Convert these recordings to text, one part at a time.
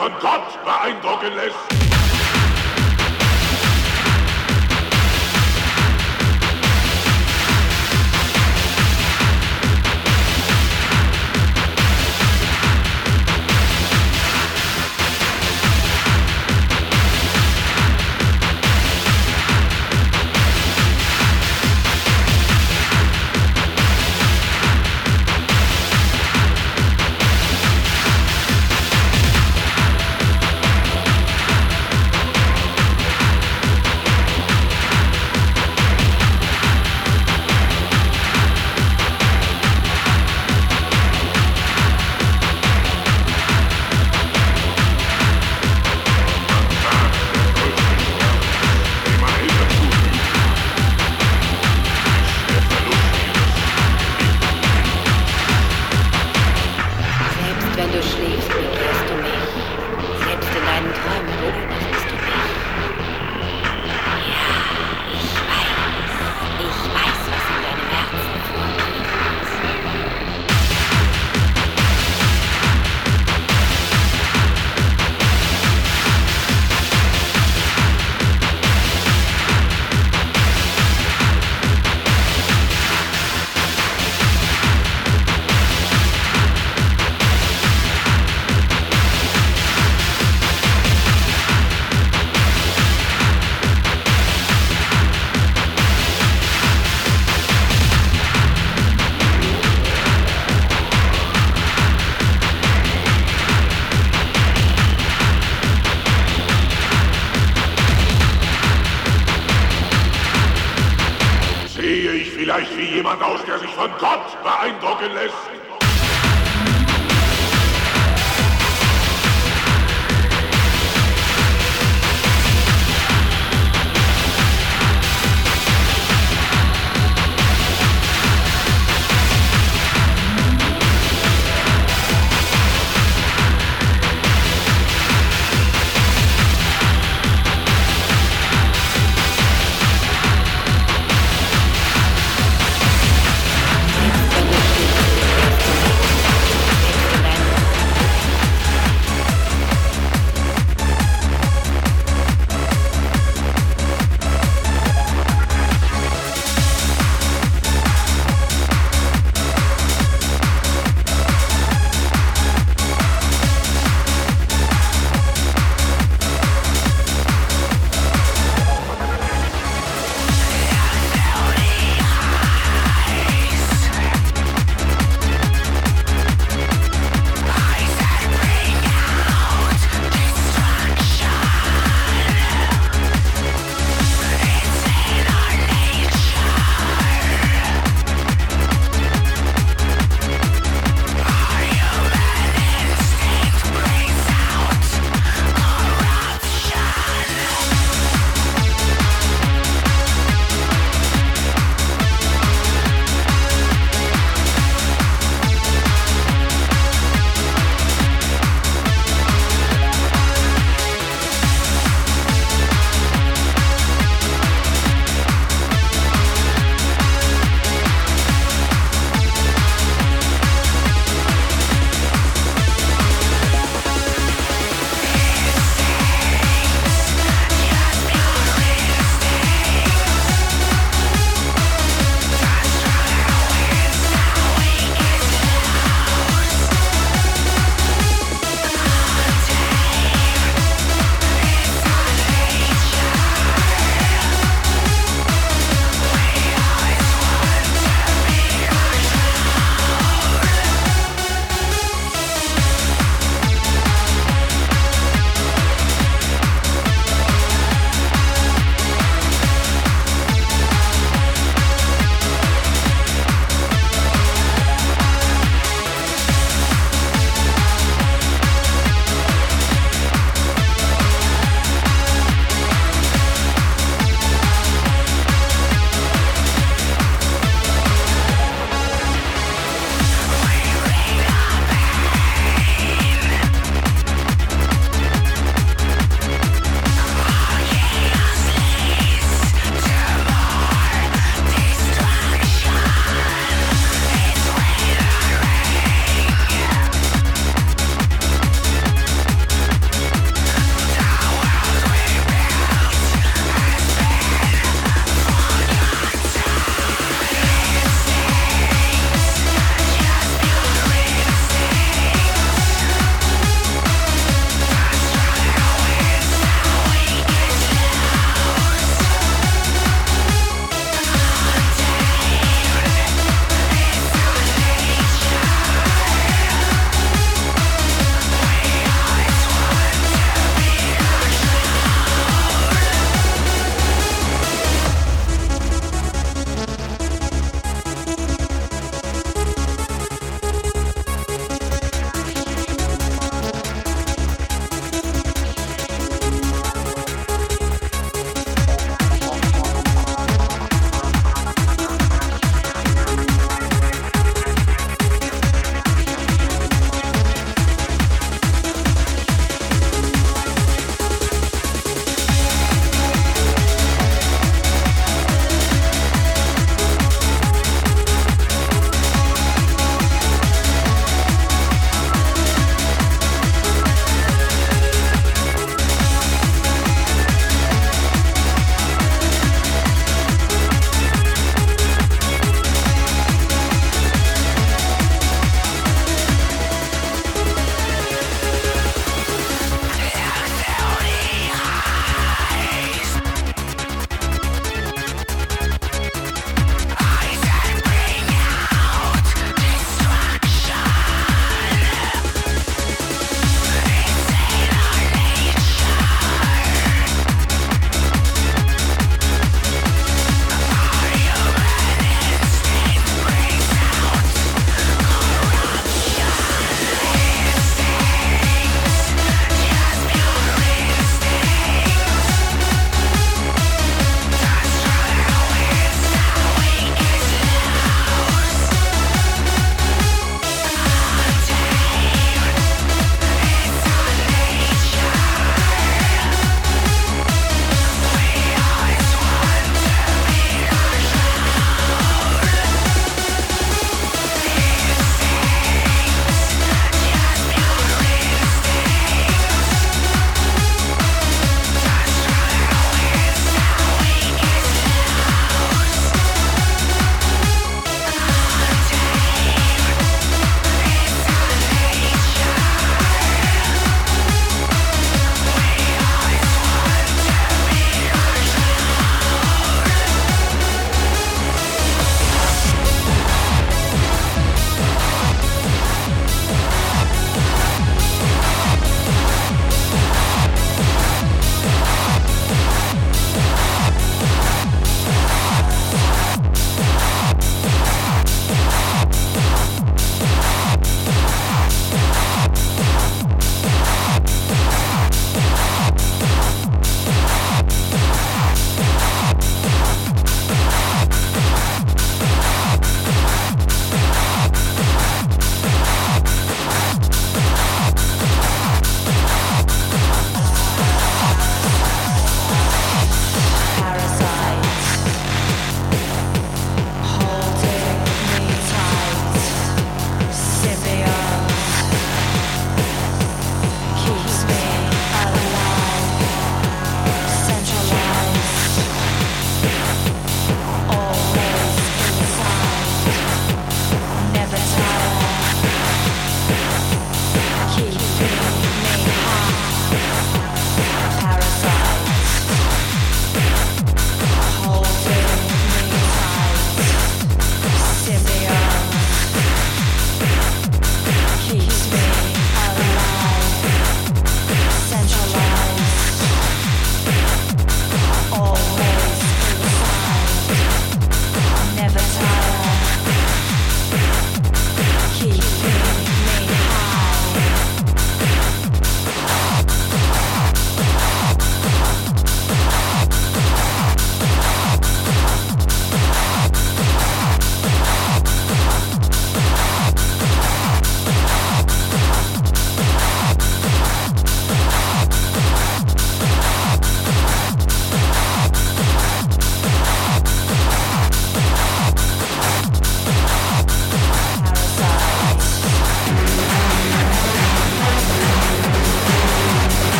von Gott beeindrucken lässt?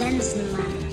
Sensenmann.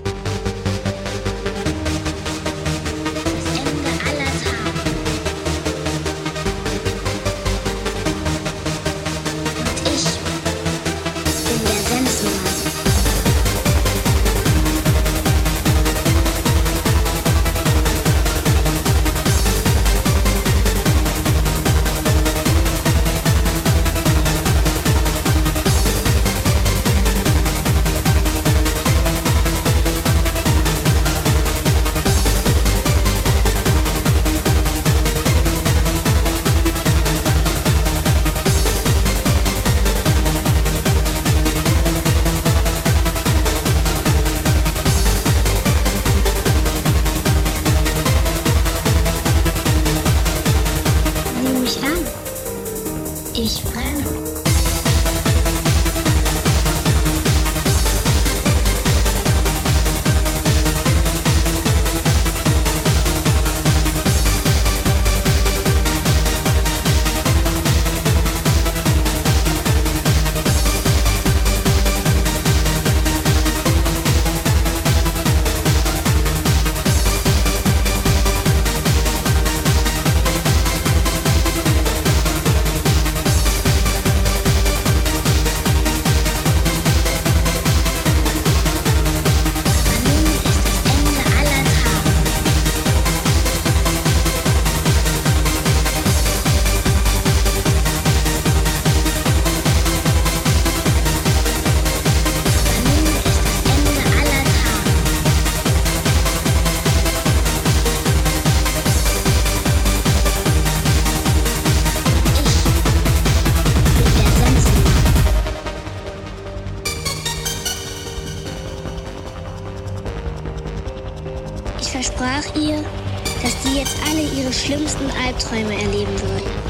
ihr, dass die jetzt alle ihre schlimmsten Albträume erleben würden.